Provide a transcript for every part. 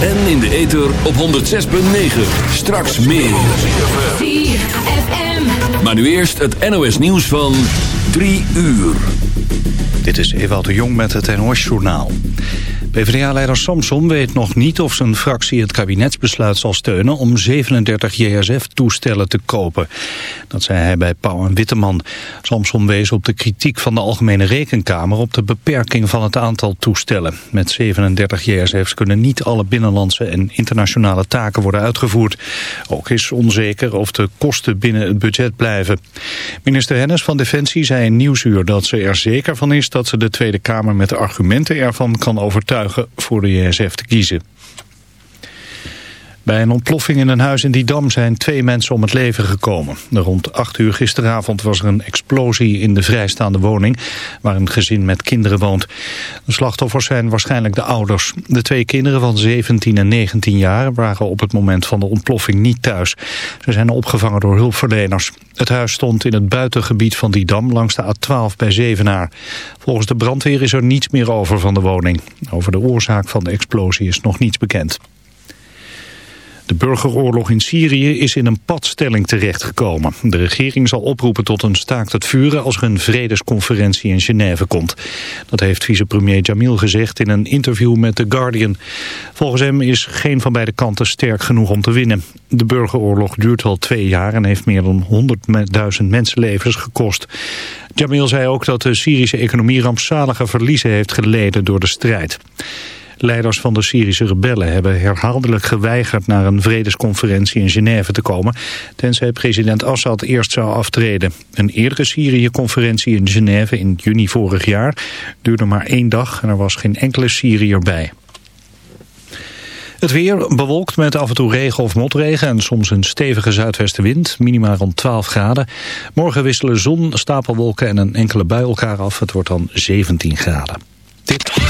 En in de ether op 106.9. Straks meer. Maar nu eerst het NOS nieuws van 3 uur. Dit is Ewout de Jong met het NOS-journaal. PvdA-leider Samson weet nog niet of zijn fractie het kabinetsbesluit zal steunen om 37 JSF-toestellen te kopen. Dat zei hij bij Pauw en Witteman. Samson wees op de kritiek van de Algemene Rekenkamer op de beperking van het aantal toestellen. Met 37 JSF's kunnen niet alle binnenlandse en internationale taken worden uitgevoerd. Ook is onzeker of de kosten binnen het budget blijven. Minister Hennis van Defensie zei in Nieuwsuur dat ze er zeker van is dat ze de Tweede Kamer met de argumenten ervan kan overtuigen voor de JSF te kiezen. Bij een ontploffing in een huis in Didam zijn twee mensen om het leven gekomen. Rond 8 uur gisteravond was er een explosie in de vrijstaande woning... waar een gezin met kinderen woont. De slachtoffers zijn waarschijnlijk de ouders. De twee kinderen van 17 en 19 jaar waren op het moment van de ontploffing niet thuis. Ze zijn opgevangen door hulpverleners. Het huis stond in het buitengebied van Didam langs de A12 bij Zevenaar. Volgens de brandweer is er niets meer over van de woning. Over de oorzaak van de explosie is nog niets bekend. De burgeroorlog in Syrië is in een padstelling terechtgekomen. De regering zal oproepen tot een staakt het vuren als er een vredesconferentie in Genève komt. Dat heeft vicepremier Jamil gezegd in een interview met The Guardian. Volgens hem is geen van beide kanten sterk genoeg om te winnen. De burgeroorlog duurt al twee jaar en heeft meer dan 100.000 mensenlevens gekost. Jamil zei ook dat de Syrische economie rampzalige verliezen heeft geleden door de strijd. Leiders van de Syrische rebellen hebben herhaaldelijk geweigerd naar een vredesconferentie in Genève te komen, tenzij president Assad eerst zou aftreden. Een eerdere Syrië-conferentie in Genève in juni vorig jaar duurde maar één dag en er was geen enkele Syriër bij. Het weer bewolkt met af en toe regen of motregen en soms een stevige zuidwestenwind, minimaal rond 12 graden. Morgen wisselen zon, stapelwolken en een enkele bui elkaar af. Het wordt dan 17 graden.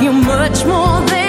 You're much more than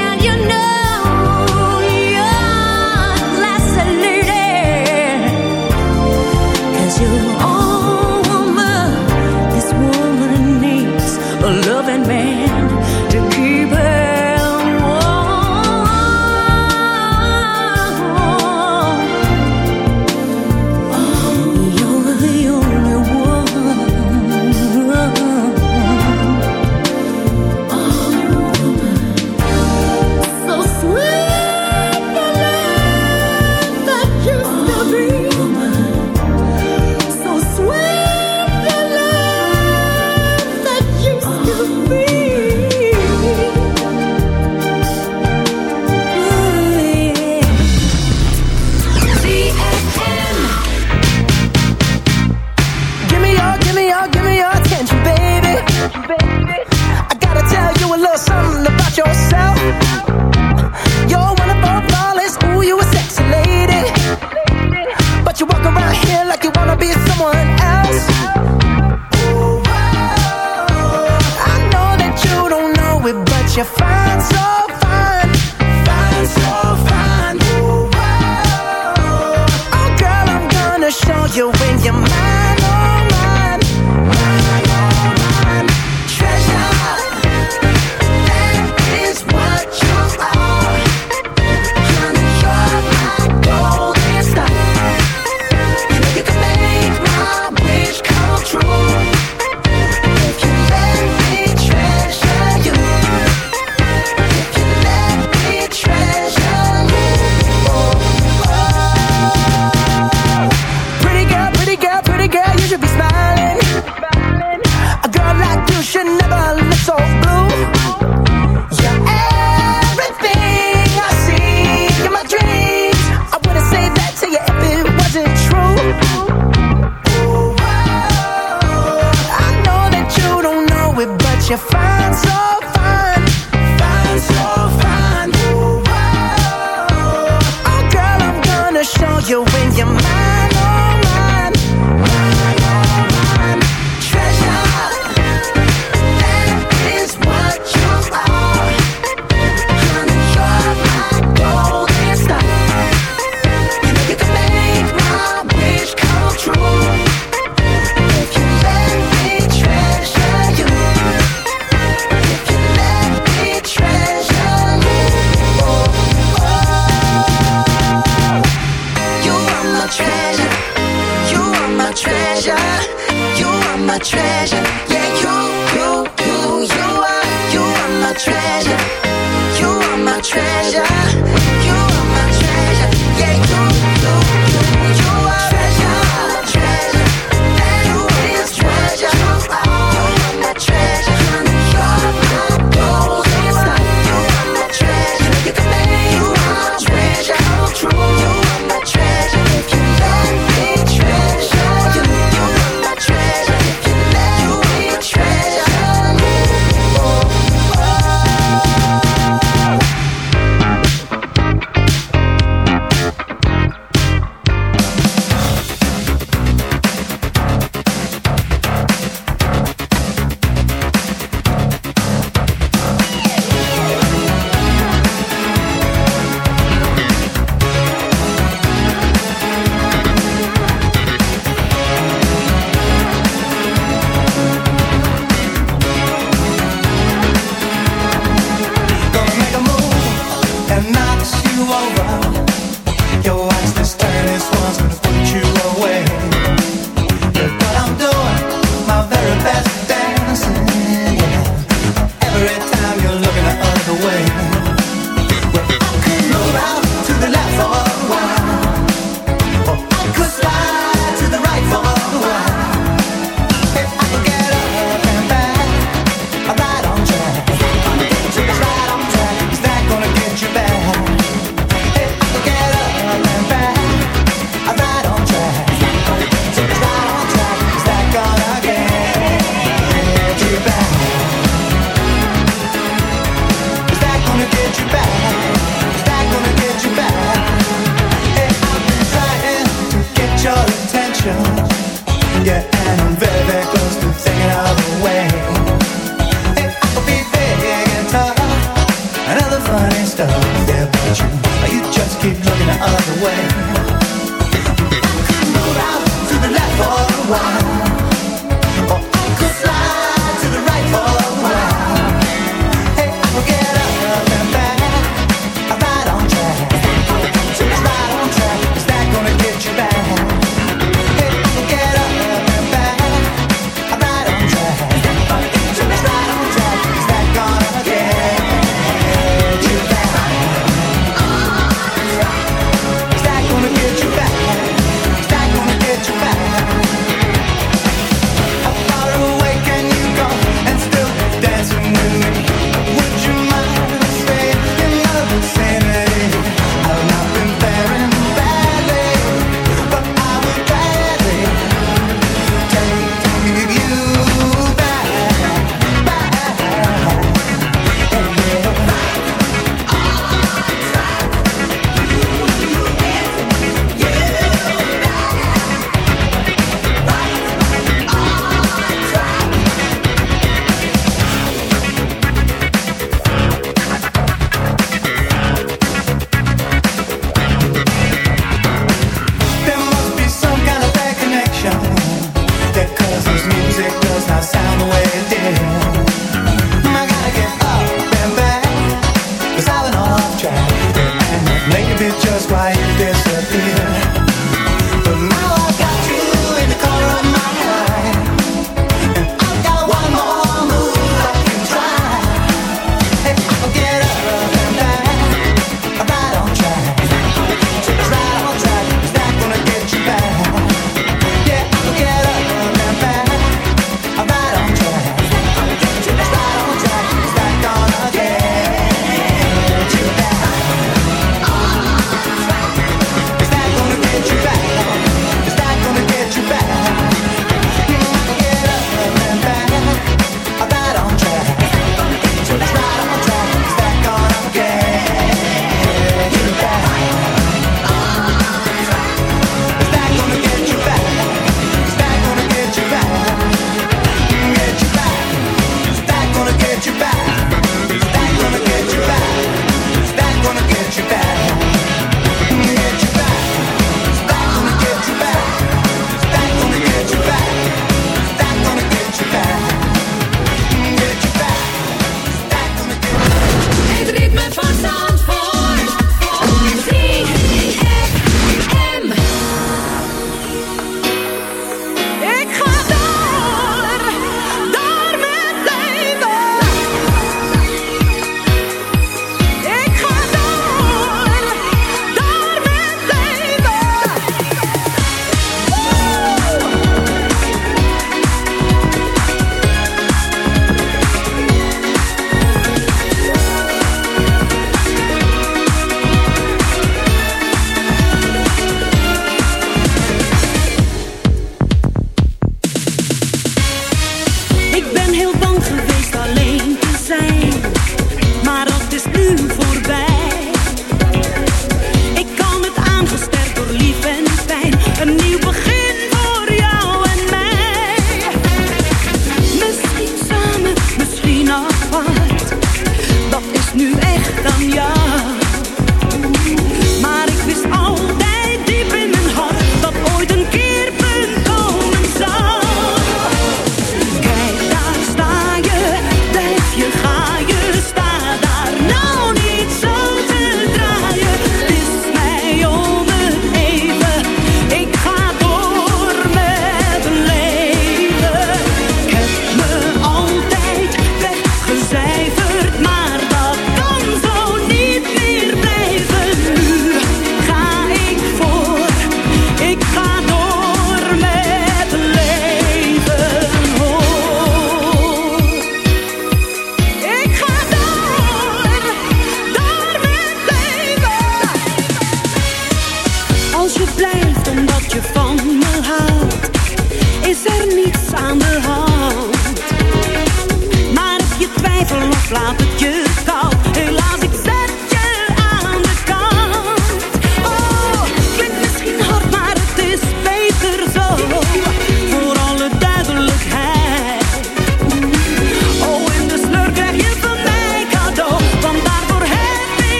stop but you, you just keep looking the other way.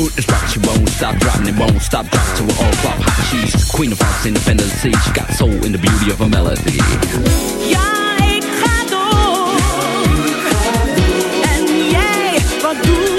boot is dropped, she won't stop dropping it, won't stop dropping till we all pop hot. She's queen of hearts, independent sea. She got soul in the beauty of her melody. Ja, ik ga door. En jij, wat doe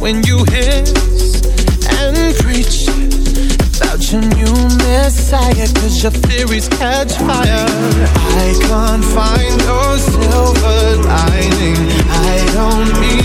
when you hiss and preach about your new messiah, cause your theories catch fire. I can't find your silver lining, I don't need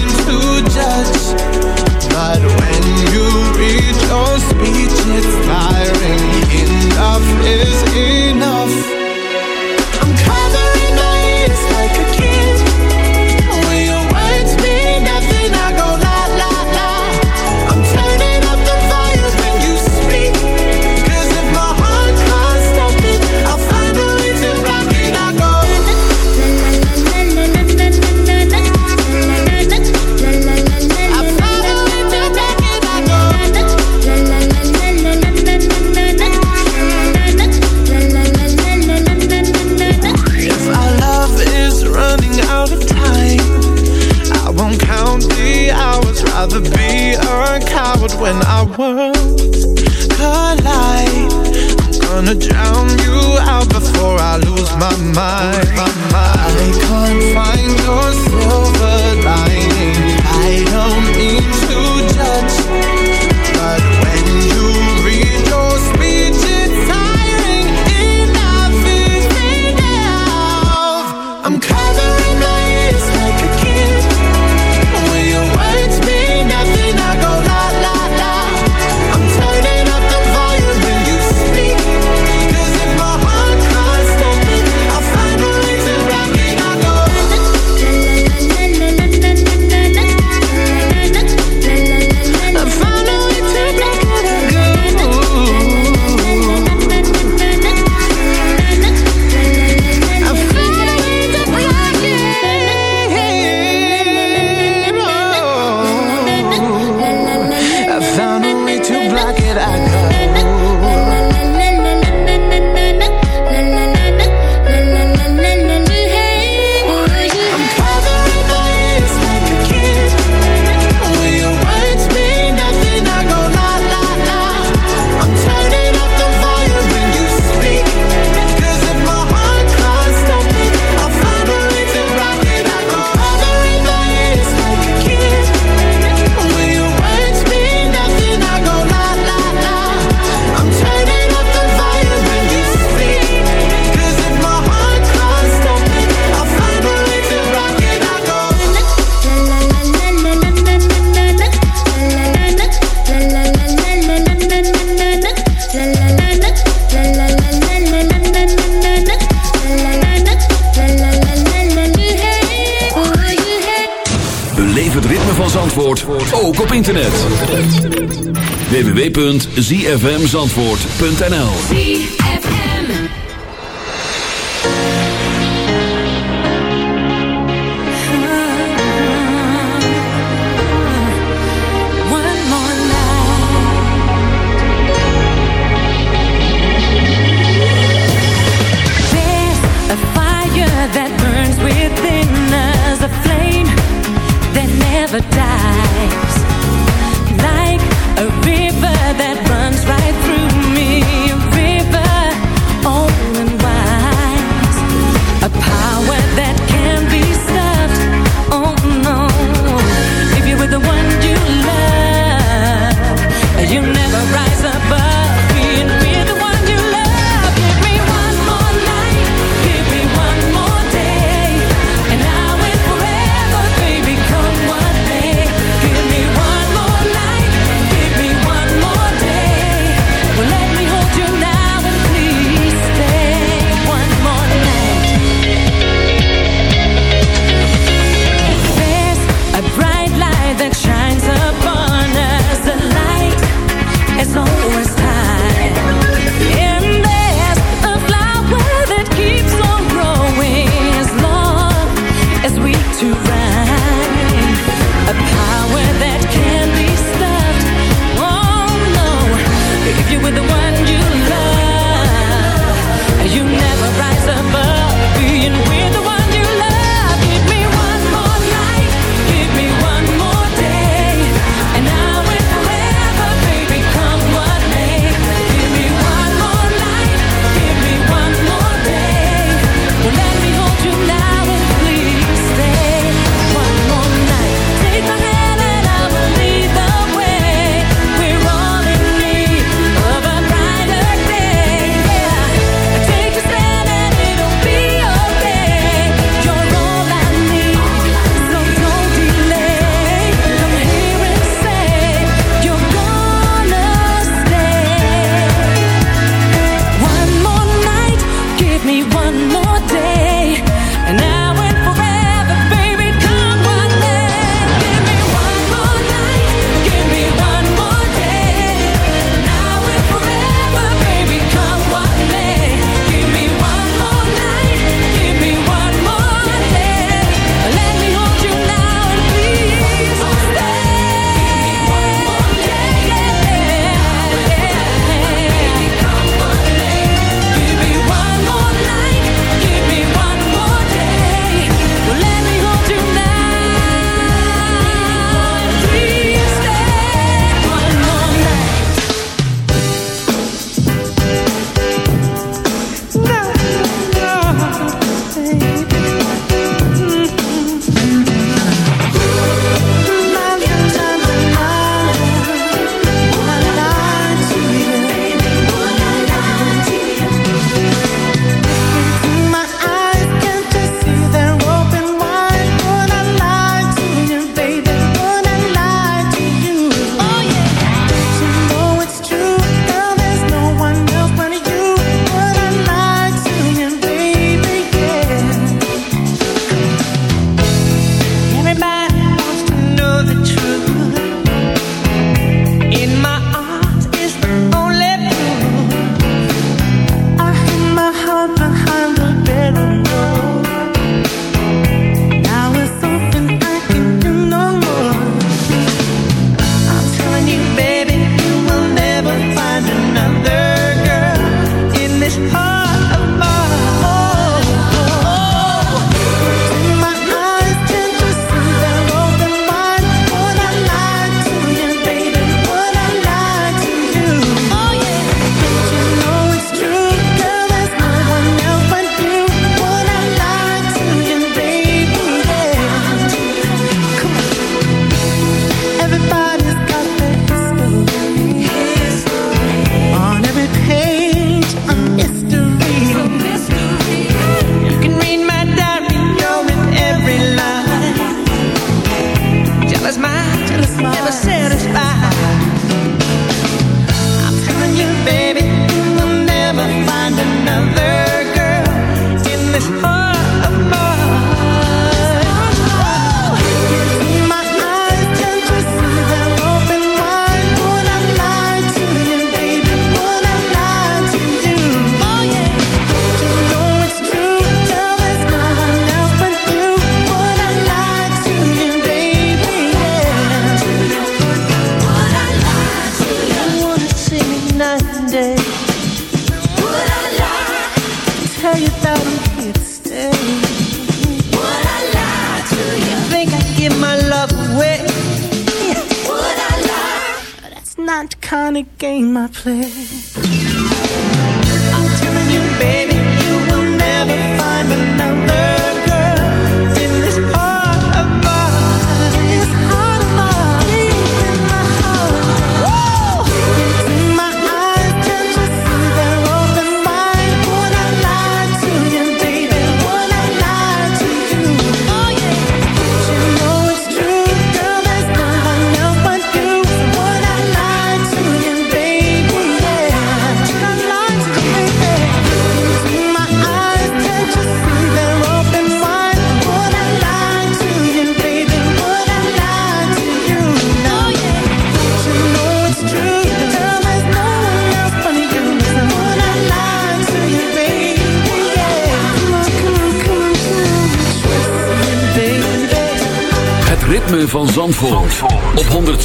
www.zfmzandvoort.nl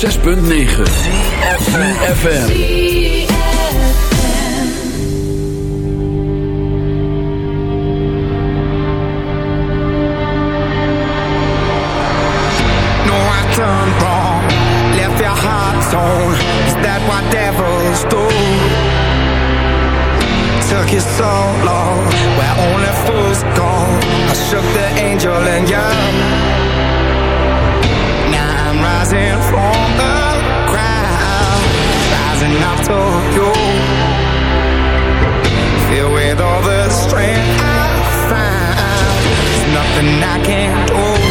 106.9 FM No I turned wrong. Left your heart torn. Is that what devils do? Took you so long. Where only fools go. I shook the angel and yell Now I'm Rising from and I took you Filled with all the strength I find. There's nothing I can't do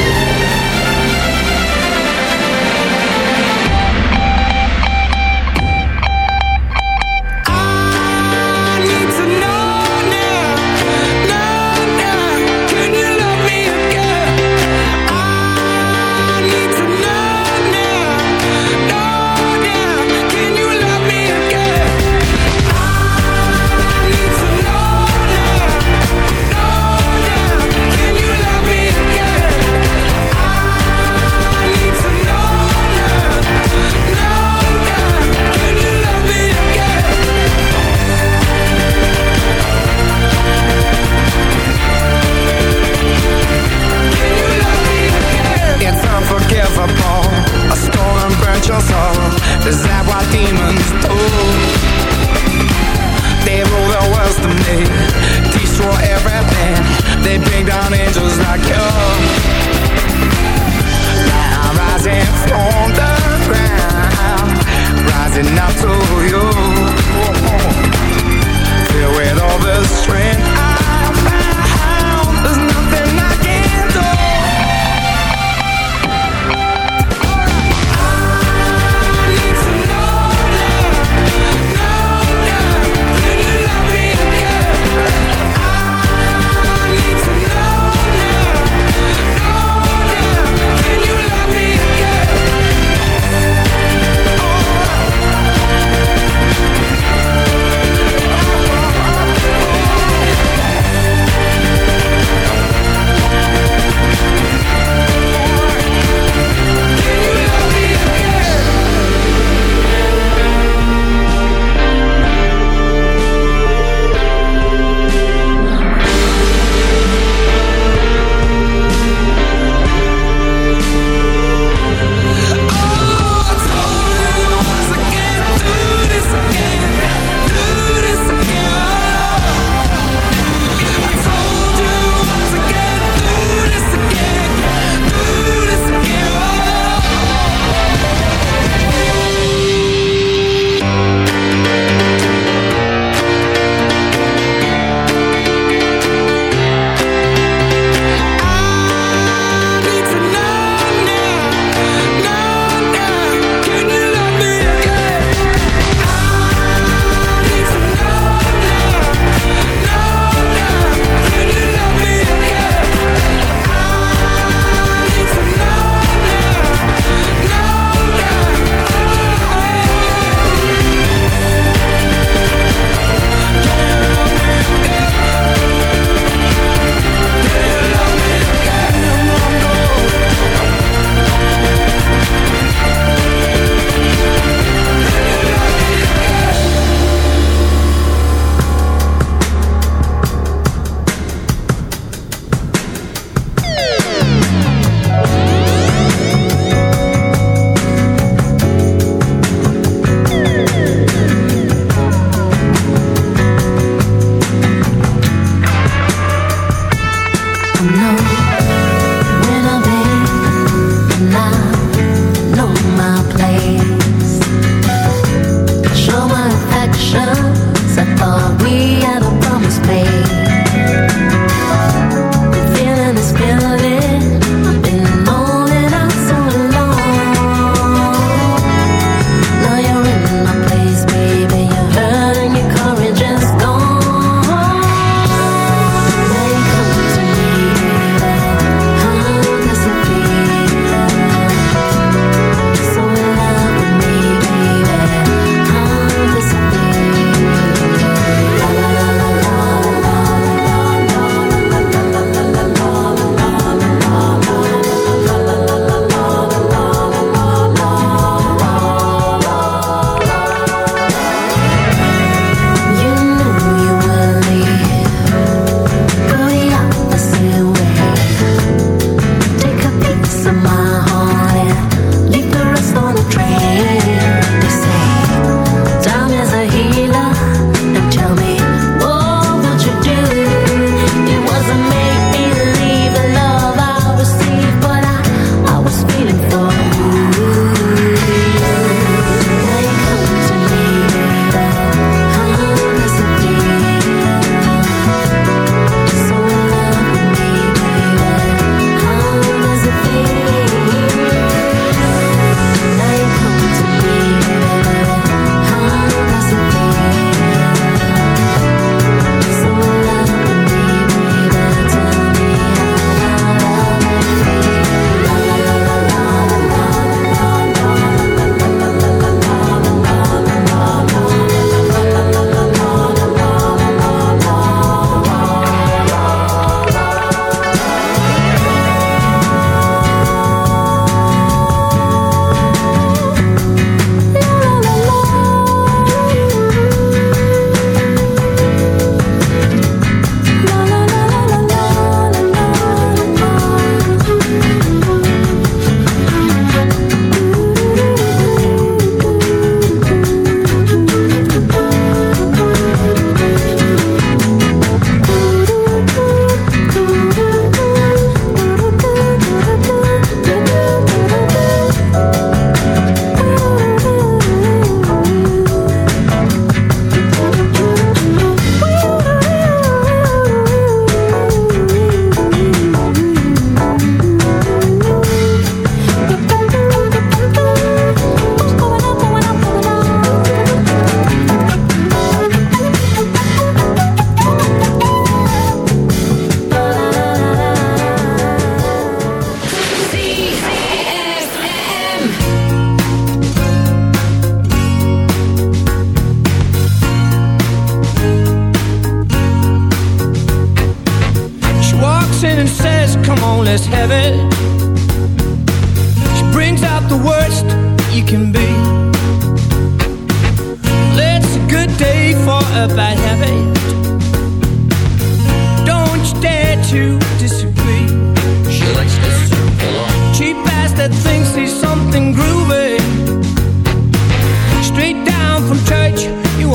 demons toll They rule the world to me Destroy everything. They bring down angels like you. Now I'm rising from the ground Rising up to you.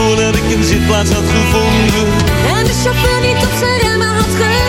voordat ik een zitplaats had gevonden. En de chauffeur niet op zijn remmen had gereden.